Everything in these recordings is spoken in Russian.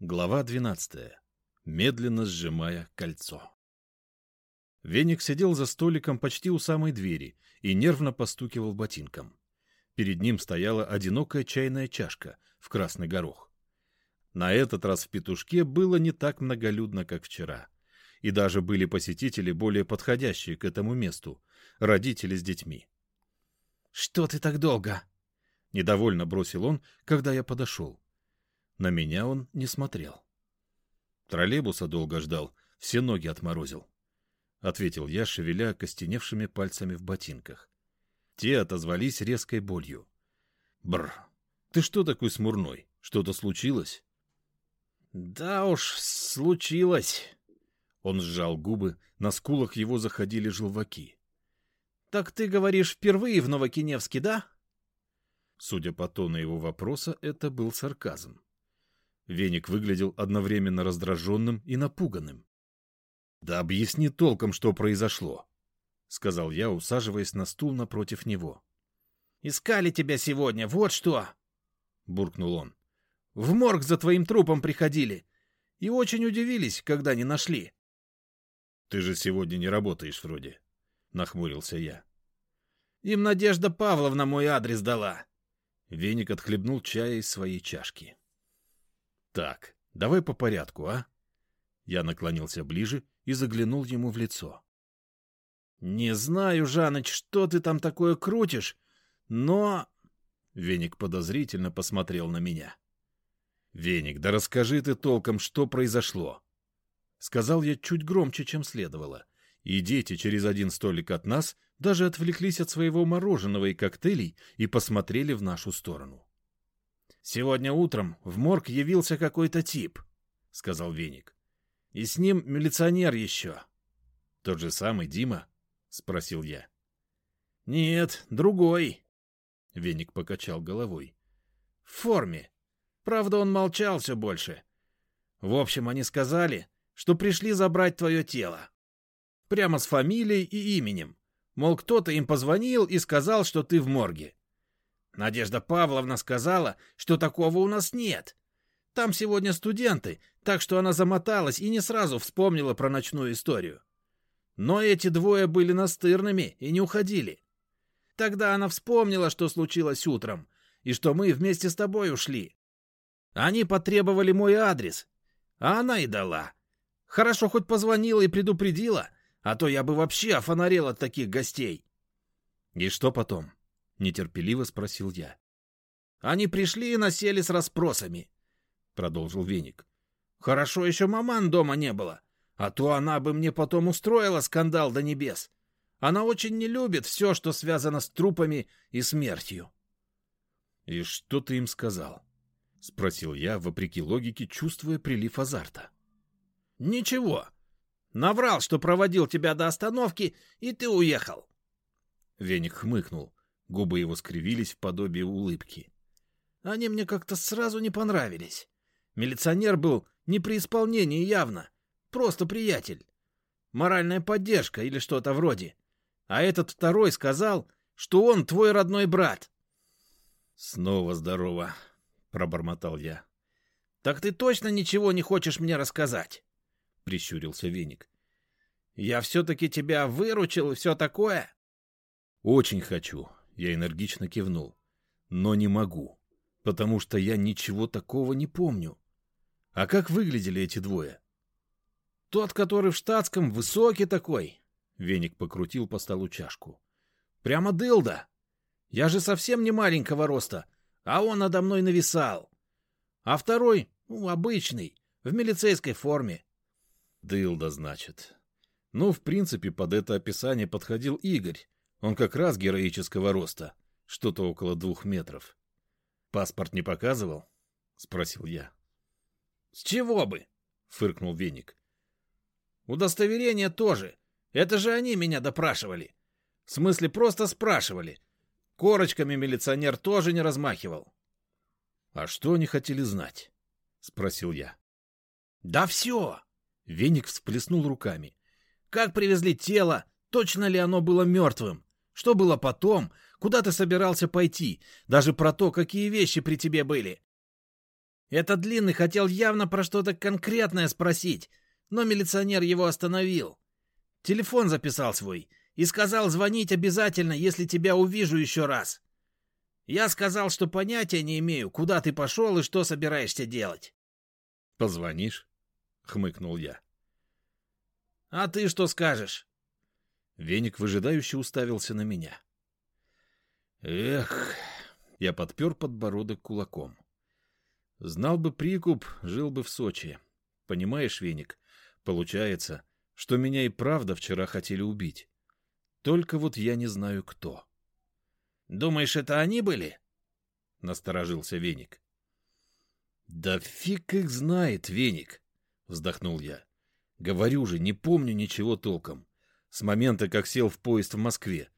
Глава 12. Медленно сжимая кольцо. Веник сидел за столиком почти у самой двери и нервно постукивал ботинком. Перед ним стояла одинокая чайная чашка в красный горох. На этот раз в петушке было не так многолюдно, как вчера. И даже были посетители, более подходящие к этому месту, родители с детьми. «Что ты так долго?» — недовольно бросил он, когда я подошел. На меня он не смотрел. Троллейбуса долго ждал, все ноги отморозил. Ответил я, шевеля костеневшими пальцами в ботинках. Те отозвались резкой болью. Бр, ты что такой смурной? Что-то случилось? Да уж, случилось. Он сжал губы, на скулах его заходили желваки. Так ты говоришь впервые в Новокиневске, да? Судя по тону его вопроса, это был сарказм. Веник выглядел одновременно раздраженным и напуганным. — Да объясни толком, что произошло, — сказал я, усаживаясь на стул напротив него. — Искали тебя сегодня, вот что! — буркнул он. — В морг за твоим трупом приходили и очень удивились, когда не нашли. — Ты же сегодня не работаешь вроде, — нахмурился я. — Им Надежда Павловна мой адрес дала. Веник отхлебнул чая из своей чашки. — так, давай по порядку, а? Я наклонился ближе и заглянул ему в лицо. Не знаю, Жаныч, что ты там такое крутишь, но... Веник подозрительно посмотрел на меня. «Веник, да расскажи ты толком, что произошло!» Сказал я чуть громче, чем следовало. И дети через один столик от нас даже отвлеклись от своего мороженого и коктейлей и посмотрели в нашу сторону. Сегодня утром в морг явился какой-то тип, — сказал Веник. — И с ним милиционер еще. — Тот же самый Дима? — спросил я. — Нет, другой. Веник покачал головой. — В форме. Правда, он молчал все больше. В общем, они сказали, что пришли забрать твое тело. Прямо с фамилией и именем. Мол, кто-то им позвонил и сказал, что ты в морге. Надежда Павловна сказала, что такого у нас нет. Там сегодня студенты, так что она замоталась и не сразу вспомнила про ночную историю. Но эти двое были настырными и не уходили. Тогда она вспомнила, что случилось утром, и что мы вместе с тобой ушли. Они потребовали мой адрес, а она и дала. Хорошо хоть позвонила и предупредила, а то я бы вообще офонарел от таких гостей. И что потом? — нетерпеливо спросил я. «Они пришли и насели с расспросами», — продолжил Веник. «Хорошо еще маман дома не было, а то она бы мне потом устроила скандал до небес. Она очень не любит все, что связано с трупами и смертью». «И что ты им сказал?» — спросил я, вопреки логике, чувствуя прилив азарта. «Ничего. Наврал, что проводил тебя до остановки, и ты уехал». Веник хмыкнул. Губы его скривились в подобие улыбки. Они мне как-то сразу не понравились. Милиционер был не при исполнении явно. Просто приятель. Моральная поддержка или что-то вроде. А этот второй сказал, что он твой родной брат. Снова здорово, пробормотал я. Так ты точно ничего не хочешь мне рассказать? Прищурился Веник. Я все-таки тебя выручил и все такое? Очень хочу, я энергично кивнул. Но не могу, потому что я ничего такого не помню. А как выглядели эти двое? Тот, который в штатском, высокий такой. Веник покрутил по столу чашку. Прямо дылда. Я же совсем не маленького роста, а он надо мной нависал. А второй, ну, обычный, в милицейской форме. Дылда, значит. Ну, в принципе, под это описание подходил Игорь, он как раз героического роста, что-то около двух метров. «Паспорт не показывал?» — спросил я. «С чего бы?» — фыркнул Веник. «Удостоверение тоже. Это же они меня допрашивали. В смысле, просто спрашивали. Корочками милиционер тоже не размахивал». «А что они хотели знать?» — спросил я. «Да все!» — Веник всплеснул руками. «Как привезли тело? Точно ли оно было мертвым? Что было потом? Куда ты собирался пойти? Даже про то, какие вещи при тебе были. Этот длинный хотел явно про что-то конкретное спросить, но милиционер его остановил. Телефон записал свой и сказал звонить обязательно, если тебя увижу еще раз. Я сказал, что понятия не имею, куда ты пошел и что собираешься делать. «Позвонишь?» — хмыкнул я. «А ты что скажешь?» Веник выжидающе уставился на меня. «Эх!» — я подпер подбородок кулаком. «Знал бы прикуп, жил бы в Сочи. Понимаешь, Веник, получается, что меня и правда вчера хотели убить. Только вот я не знаю, кто». «Думаешь, это они были?» — насторожился Веник. «Да фиг их знает, Веник!» — вздохнул я. «Говорю же, не помню ничего толком. С момента, как сел в поезд в Москве.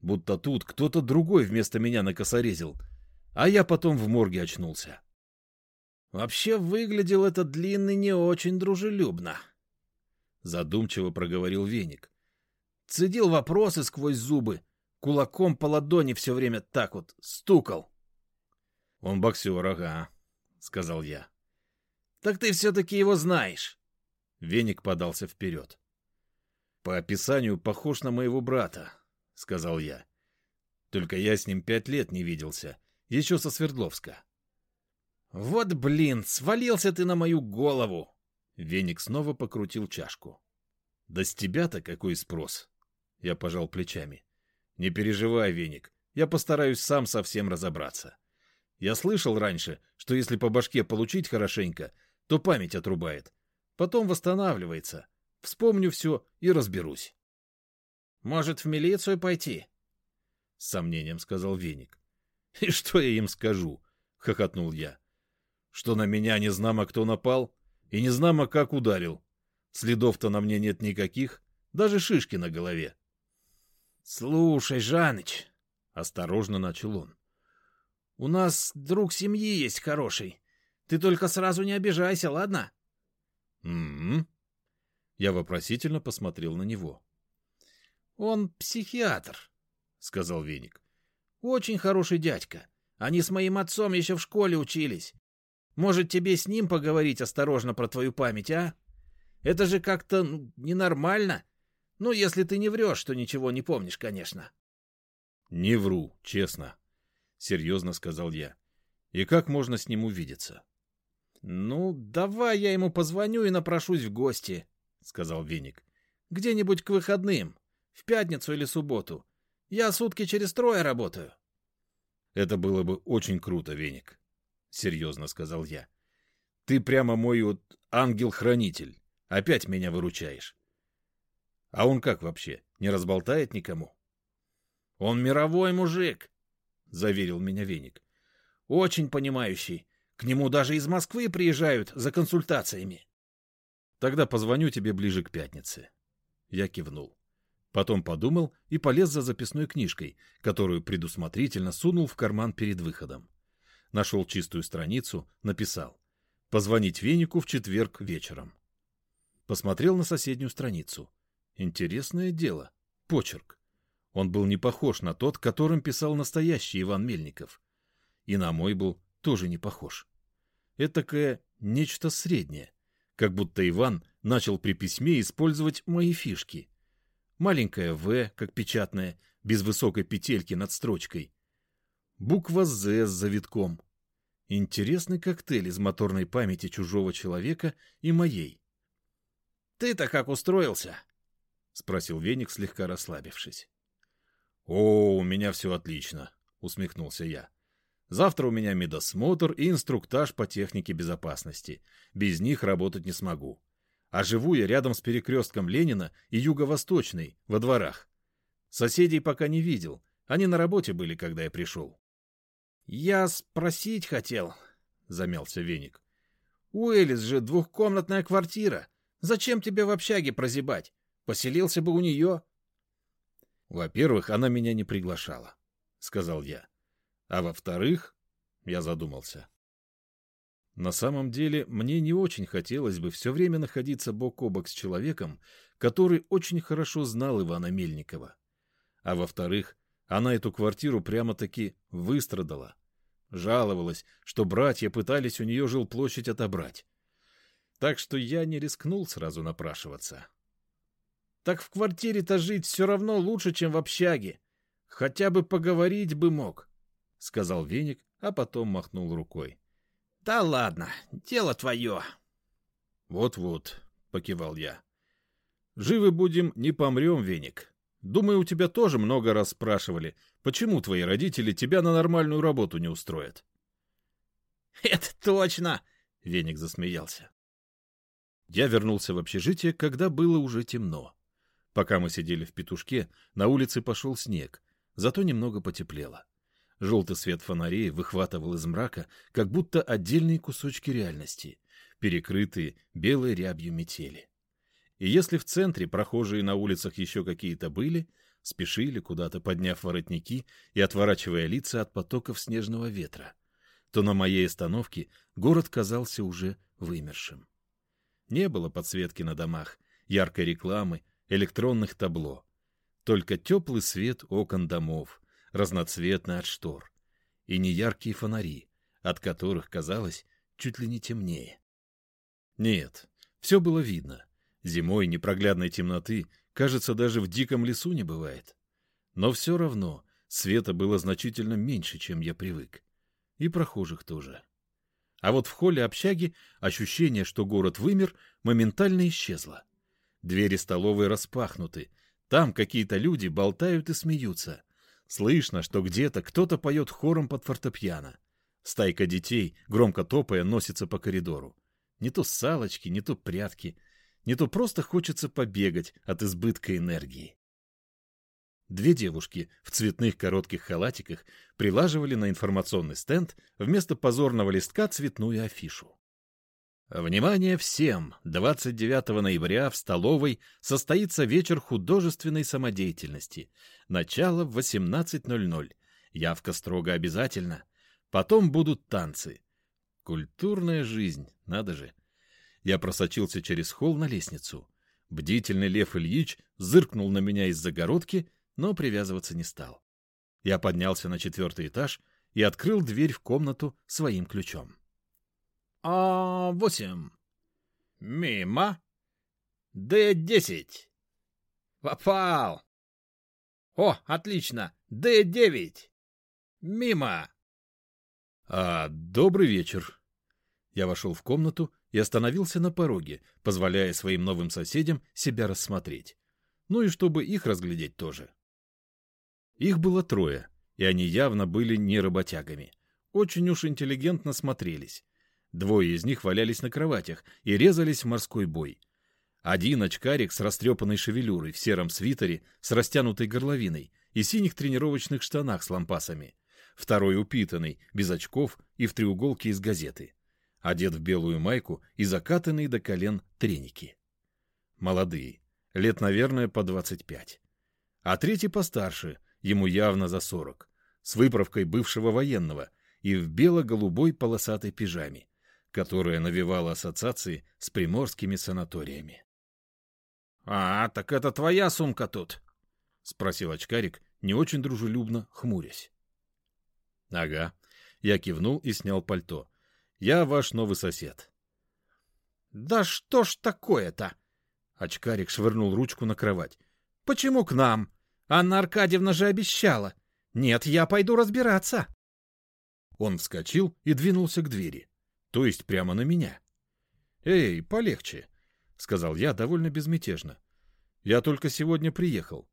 Будто тут кто-то другой вместо меня накосорезил. А я потом в морге очнулся». «Вообще выглядел этот длинный не очень дружелюбно», — задумчиво проговорил Веник. Цедил вопросы сквозь зубы, кулаком по ладони все время так вот стукал. «Он боксер, ага», — сказал я. «Так ты все-таки его знаешь». Веник подался вперед. «По описанию похож на моего брата», — сказал я. «Только я с ним пять лет не виделся, еще со Свердловска». «Вот блин, свалился ты на мою голову!» Веник снова покрутил чашку. «Да с тебя-то какой спрос?» Я пожал плечами. «Не переживай, Веник, я постараюсь сам совсем разобраться. Я слышал раньше, что если по башке получить хорошенько, то память отрубает. Потом восстанавливается. Вспомню все и разберусь. Может, в милицию пойти? С сомнением сказал Веник. И что я им скажу? Хохотнул я. Что на меня не знамо кто напал и не знамо как ударил. Следов-то на мне нет никаких, даже шишки на голове. Слушай, Жаныч, осторожно начал он. У нас друг семьи есть хороший. Ты только сразу не обижайся, ладно? М-м. Я вопросительно посмотрел на него. Он психиатр, сказал Веник. Очень хороший дядька. Они с моим отцом еще в школе учились. Может, тебе с ним поговорить осторожно про твою память, а? Это же как-то ну, ненормально. Ну, если ты не врешь, что ничего не помнишь, конечно. Не вру, честно, — серьезно сказал я. «И как можно с ним увидеться?» «Ну, давай я ему позвоню и напрошусь в гости», — сказал Веник. «Где-нибудь к выходным, в пятницу или субботу. Я сутки через трое работаю». «Это было бы очень круто, Веник», — серьезно сказал я. «Ты прямо мой вот ангел-хранитель. Опять меня выручаешь. А он как вообще, не разболтает никому?» «Он мировой мужик», — заверил меня Веник. «Очень понимающий. К нему даже из Москвы приезжают за консультациями». «Тогда позвоню тебе ближе к пятнице». Я кивнул. Потом подумал и полез за записной книжкой, которую предусмотрительно сунул в карман перед выходом. Нашел чистую страницу, написал «Позвонить Венику в четверг вечером». Посмотрел на соседнюю страницу. Интересное дело. Почерк. Он был не похож на тот, которым писал настоящий Иван Мельников. И на мой был тоже не похож. Этакое нечто среднее, как будто Иван начал при письме использовать мои фишки. Маленькая «В», как печатная, без высокой петельки над строчкой. Буква «З» с завитком. Интересный коктейль из моторной памяти чужого человека и моей. «Ты-то как устроился?» — спросил Веник, слегка расслабившись. «О, у меня все отлично», — усмехнулся я. «Завтра у меня медосмотр и инструктаж по технике безопасности. Без них работать не смогу. А живу я рядом с перекрестком Ленина и Юго-Восточной, во дворах. Соседей пока не видел, они на работе были, когда я пришел». «Я спросить хотел», — замялся Веник. «У Элис же двухкомнатная квартира. Зачем тебе в общаге прозябать? Поселился бы у нее». Во-первых, она меня не приглашала, сказал я. А во-вторых, я задумался. На самом деле, мне не очень хотелось бы все время находиться бок о бок с человеком, который очень хорошо знал Ивана Мельникова. А во-вторых, она эту квартиру прямо-таки выстрадала. Жаловалась, что братья пытались у нее жилплощадь отобрать. Так что я не рискнул сразу напрашиваться. Так в квартире-то жить все равно лучше, чем в общаге. Хотя бы поговорить бы мог, — сказал Веник, а потом махнул рукой. — Да ладно, дело твое. Вот — покивал я. — Живы будем, не помрем, Веник. Думаю, у тебя тоже много раз спрашивали, почему твои родители тебя на нормальную работу не устроят. — Это точно! — Веник засмеялся. Я вернулся в общежитие, когда было уже темно. Пока мы сидели в петушке, на улице пошел снег, зато немного потеплело. Желтый свет фонарей выхватывал из мрака, как будто отдельные кусочки реальности, перекрытые белой рябью метели. И если в центре прохожие на улицах еще какие-то были, спешили куда-то, подняв воротники и отворачивая лица от потоков снежного ветра, то на моей остановке город казался уже вымершим. Не было подсветки на домах, яркой рекламы, электронных табло. Только теплый свет окон домов, разноцветный от штор, и неяркие фонари, от которых казалось чуть ли не темнее. Нет, все было видно. Зимой непроглядной темноты, кажется, даже в диком лесу не бывает. Но все равно света было значительно меньше, чем я привык. И прохожих тоже. А вот в холле общаги ощущение, что город вымер, моментально исчезло. Двери столовой распахнуты. Там какие-то люди болтают и смеются. Слышно, что где-то кто-то поет хором под фортепиано. Стайка детей, громко топая, носится по коридору. Не то салочки, не то прятки, не то просто хочется побегать от избытка энергии. Две девушки в цветных коротких халатиках прилаживали на информационный стенд вместо позорного листка цветную афишу. Внимание всем! 29 ноября в столовой состоится вечер художественной самодеятельности. Начало в 18.00. Явка строго обязательна. Потом будут танцы. Культурная жизнь, надо же. Я просочился через холл на лестницу. Бдительный Лев Ильич зыркнул на меня из загородки, но привязываться не стал. Я поднялся на четвертый этаж и открыл дверь в комнату своим ключом. А восемь. Мимо. Д-10. Попал. О, отлично. Д-9. Мимо. А, добрый вечер. Я вошел в комнату и остановился на пороге, позволяя своим новым соседям себя рассмотреть. Ну и чтобы их разглядеть тоже. Их было трое, и они явно были не работягами. Очень уж интеллигентно смотрелись. Двое из них валялись на кроватях и резались в морской бой. Один очкарик с растрепанной шевелюрой в сером свитере с растянутой горловиной и синих тренировочных штанах с лампасами. Второй упитанный, без очков и в треуголке из газеты. Одет в белую майку и закатанные до колен треники. Молодые, лет, наверное, по двадцать пять. А третий постарше, ему явно за сорок, с выправкой бывшего военного и в бело-голубой полосатой пижаме которая навевала ассоциации с приморскими санаториями. — А, так это твоя сумка тут? — спросил очкарик, не очень дружелюбно хмурясь. — Ага. Я кивнул и снял пальто. Я ваш новый сосед. — Да что ж такое-то? Очкарик швырнул ручку на кровать. — Почему к нам? Анна Аркадьевна же обещала. Нет, я пойду разбираться. Он вскочил и двинулся к двери то есть прямо на меня. «Эй, полегче», — сказал я довольно безмятежно. «Я только сегодня приехал.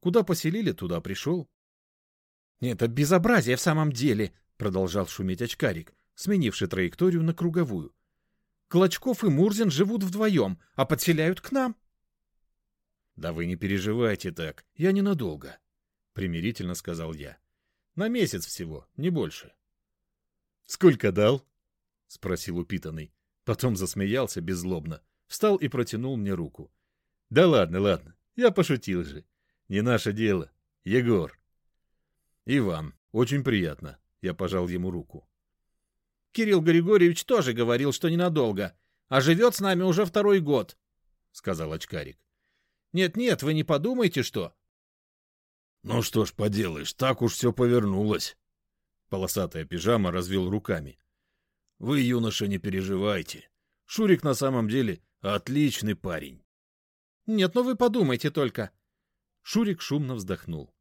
Куда поселили, туда пришел». «Это безобразие в самом деле», — продолжал шуметь очкарик, сменивший траекторию на круговую. «Клочков и Мурзин живут вдвоем, а подселяют к нам». «Да вы не переживайте так, я ненадолго», — примирительно сказал я. «На месяц всего, не больше». «Сколько дал?» — спросил упитанный. Потом засмеялся беззлобно, встал и протянул мне руку. — Да ладно, ладно, я пошутил же. Не наше дело. Егор. — Иван, очень приятно. Я пожал ему руку. — Кирилл Григорьевич тоже говорил, что ненадолго, а живет с нами уже второй год, — сказал очкарик. Нет, — Нет-нет, вы не подумайте, что... — Ну что ж поделаешь, так уж все повернулось. Полосатая пижама развел руками. Вы, юноша, не переживайте. Шурик на самом деле отличный парень. Нет, ну вы подумайте только. Шурик шумно вздохнул.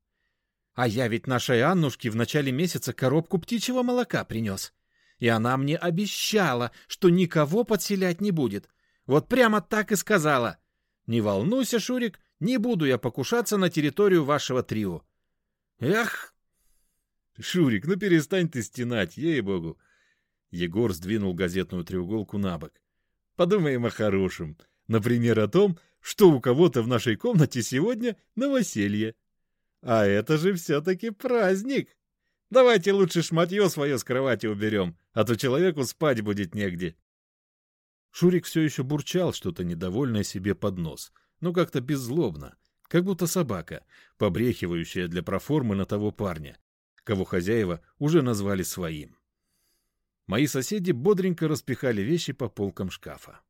А я ведь нашей Аннушке в начале месяца коробку птичьего молока принес. И она мне обещала, что никого подселять не будет. Вот прямо так и сказала. Не волнуйся, Шурик, не буду я покушаться на территорию вашего трио. Эх! Шурик, ну перестань ты стенать, ей-богу. Егор сдвинул газетную треуголку на бок. Подумаем о хорошем. Например, о том, что у кого-то в нашей комнате сегодня новоселье. А это же все-таки праздник. Давайте лучше шматье свое с кровати уберем, а то человеку спать будет негде. Шурик все еще бурчал что-то недовольное себе под нос, но как-то беззлобно, как будто собака, побрехивающая для проформы на того парня, кого хозяева уже назвали своим. Мои соседи бодренько распихали вещи по полкам шкафа.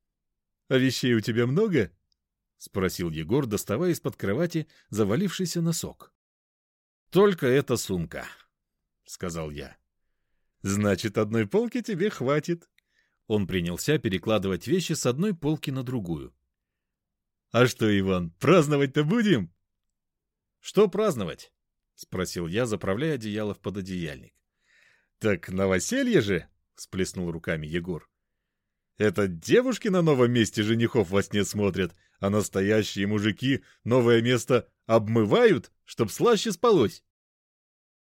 — А вещей у тебя много? — спросил Егор, доставая из-под кровати завалившийся носок. — Только эта сумка, — сказал я. — Значит, одной полки тебе хватит. Он принялся перекладывать вещи с одной полки на другую. — А что, Иван, праздновать-то будем? — Что праздновать? — спросил я, заправляя одеяло в пододеяльник. — Так новоселье же, — всплеснул руками Егор. Это девушки на новом месте женихов во сне смотрят, а настоящие мужики новое место обмывают, чтоб слаще спалось.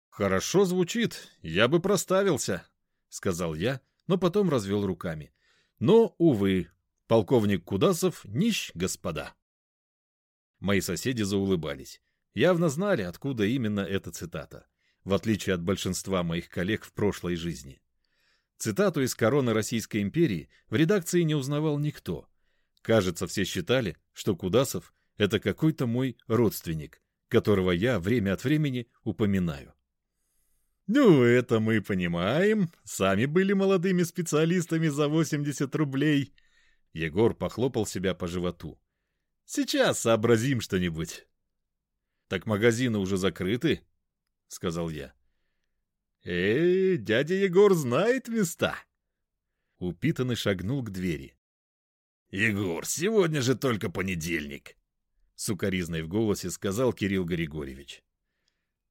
«Хорошо звучит, я бы проставился», — сказал я, но потом развел руками. «Но, увы, полковник Кудасов нищ, господа». Мои соседи заулыбались. Явно знали, откуда именно эта цитата, в отличие от большинства моих коллег в прошлой жизни. Цитату из «Короны Российской империи» в редакции не узнавал никто. Кажется, все считали, что Кудасов — это какой-то мой родственник, которого я время от времени упоминаю. «Ну, это мы понимаем. Сами были молодыми специалистами за 80 рублей». Егор похлопал себя по животу. «Сейчас сообразим что-нибудь». «Так магазины уже закрыты?» — сказал я. «Э, дядя Егор знает места!» Упитанный шагнул к двери. «Егор, сегодня же только понедельник!» Сукаризной в голосе сказал Кирилл Григорьевич.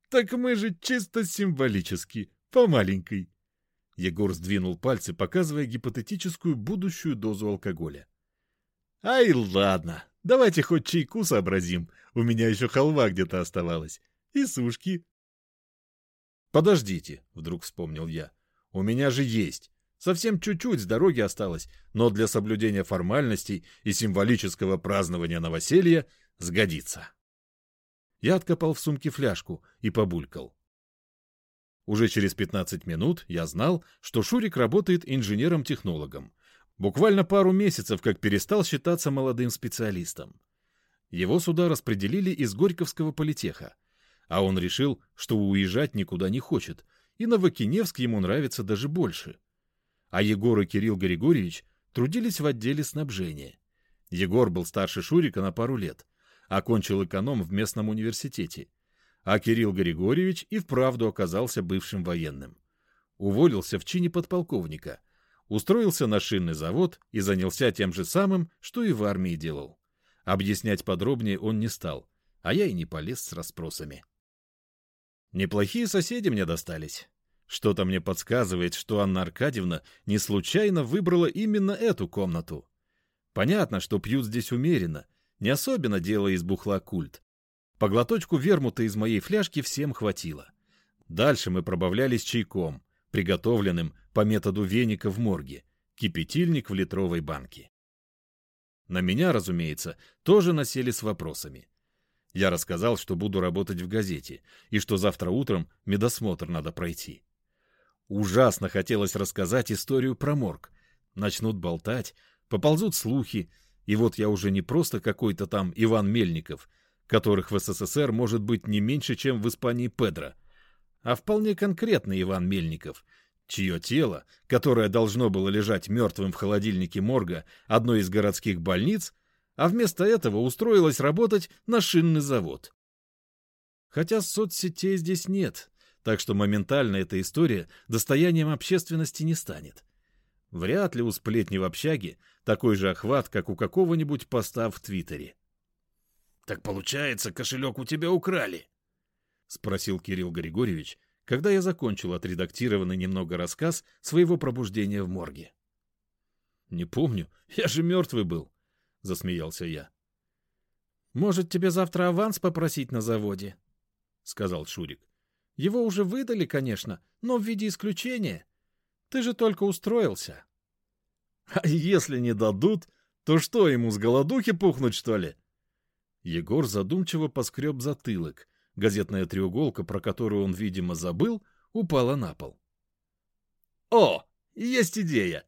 «Так мы же чисто символически, по маленькой!» Егор сдвинул пальцы, показывая гипотетическую будущую дозу алкоголя. «Ай, ладно, давайте хоть чайку сообразим, у меня еще халва где-то оставалась, и сушки, «Подождите», — вдруг вспомнил я. «У меня же есть. Совсем чуть-чуть с дороги осталось, но для соблюдения формальностей и символического празднования новоселья сгодится». Я откопал в сумке фляжку и побулькал. Уже через 15 минут я знал, что Шурик работает инженером-технологом. Буквально пару месяцев, как перестал считаться молодым специалистом. Его сюда распределили из Горьковского политеха. А он решил, что уезжать никуда не хочет, и Новокиневск ему нравится даже больше. А Егор и Кирилл Григорьевич трудились в отделе снабжения. Егор был старше Шурика на пару лет, окончил эконом в местном университете, а Кирилл Григорьевич и вправду оказался бывшим военным. Уволился в чине подполковника, устроился на шинный завод и занялся тем же самым, что и в армии делал. Объяснять подробнее он не стал, а я и не полез с расспросами. Неплохие соседи мне достались. Что-то мне подсказывает, что Анна Аркадьевна не случайно выбрала именно эту комнату. Понятно, что пьют здесь умеренно, не особенно делая из бухла культ. По глоточку вермута из моей фляжки всем хватило. Дальше мы пробавлялись чайком, приготовленным по методу веника в морге, кипятильник в литровой банке. На меня, разумеется, тоже насели с вопросами. Я рассказал, что буду работать в газете, и что завтра утром медосмотр надо пройти. Ужасно хотелось рассказать историю про морг. Начнут болтать, поползут слухи, и вот я уже не просто какой-то там Иван Мельников, которых в СССР может быть не меньше, чем в Испании Педро, а вполне конкретный Иван Мельников, чье тело, которое должно было лежать мертвым в холодильнике морга одной из городских больниц, а вместо этого устроилась работать на шинный завод. Хотя соцсетей здесь нет, так что моментально эта история достоянием общественности не станет. Вряд ли у сплетни в общаге такой же охват, как у какого-нибудь поста в Твиттере. — Так получается, кошелек у тебя украли? — спросил Кирилл Григорьевич, когда я закончил отредактированный немного рассказ своего пробуждения в морге. — Не помню, я же мертвый был, — засмеялся я. — Может, тебе завтра аванс попросить на заводе? — сказал Шурик. — Его уже выдали, конечно, но в виде исключения. Ты же только устроился. — А если не дадут, то что, ему с голодухи пухнуть, что ли? Егор задумчиво поскреб затылок, Газетная треуголка, про которую он, видимо, забыл, упала на пол. «О, есть идея!